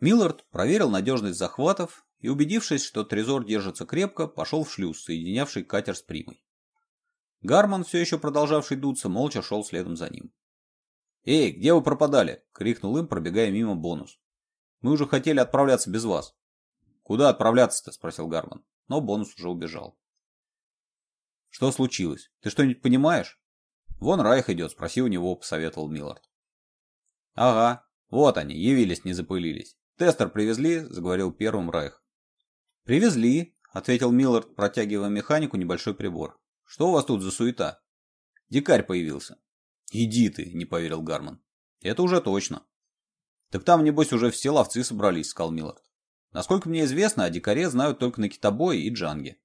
Миллард проверил надежность захватов и, убедившись, что Трезор держится крепко, пошел в шлюз, соединявший катер с Примой. Гарман, все еще продолжавший дуться, молча шел следом за ним. «Эй, где вы пропадали?» — крикнул им, пробегая мимо бонус. «Мы уже хотели отправляться без вас». «Куда отправляться-то?» — спросил Гарман. Но бонус уже убежал. «Что случилось? Ты что-нибудь понимаешь?» «Вон Райх идет, спроси у него», — посоветовал Миллард. «Ага, вот они, явились, не запылились. «Тестер привезли», — заговорил первым Райх. «Привезли», — ответил Миллард, протягивая механику небольшой прибор. «Что у вас тут за суета?» «Дикарь появился». «Иди ты», — не поверил Гарман. «Это уже точно». «Так там, небось, уже все ловцы собрались», — сказал Миллард. «Насколько мне известно, о дикаре знают только на китобое и джанге».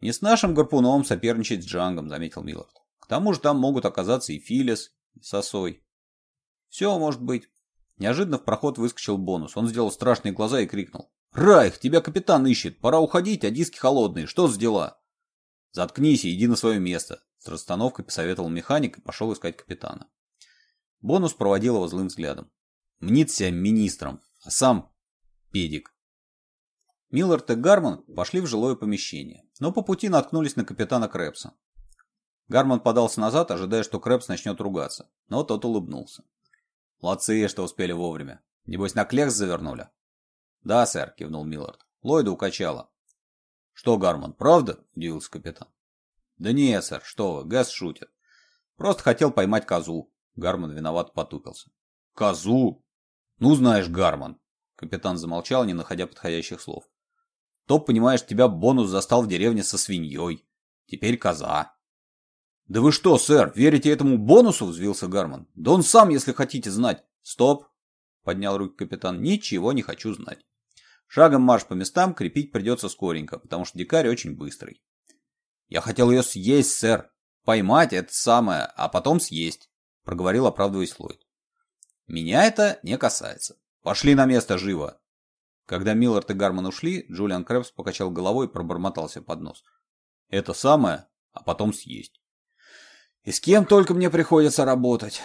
«Не с нашим гарпуном соперничать с джангом», — заметил Миллард. «К тому же там могут оказаться и Филис, и Сосой». «Все может быть». Неожиданно в проход выскочил бонус. Он сделал страшные глаза и крикнул. «Райх, тебя капитан ищет! Пора уходить, а диски холодные. Что за дела?» «Заткнись и иди на свое место!» С расстановкой посоветовал механик и пошел искать капитана. Бонус проводил его злым взглядом. Мнит себя министром, а сам педик. Миллард и Гарман пошли в жилое помещение, но по пути наткнулись на капитана Крэпса. Гарман подался назад, ожидая, что Крэпс начнет ругаться, но тот улыбнулся. Молодцы, что успели вовремя. Небось, на клекс завернули? Да, сэр, кивнул Миллард. Ллойда укачала. Что, Гарман, правда? Удивился капитан. Да не, сэр, что вы, Гэс шутит. Просто хотел поймать козу. Гарман виноват потупился. Козу? Ну, знаешь, Гарман. Капитан замолчал, не находя подходящих слов. То, понимаешь, тебя бонус застал в деревне со свиньей. Теперь коза. «Да вы что, сэр, верите этому бонусу?» – взвился Гарман. «Да он сам, если хотите знать!» «Стоп!» – поднял руки капитан. «Ничего не хочу знать. Шагом марш по местам крепить придется скоренько, потому что дикарь очень быстрый». «Я хотел ее съесть, сэр. Поймать это самое, а потом съесть», – проговорил, оправдываясь Ллойд. «Меня это не касается. Пошли на место живо!» Когда Миллард и Гарман ушли, Джулиан Крэпс покачал головой и пробормотался под нос. «Это самое, а потом съесть». И с кем только мне приходится работать.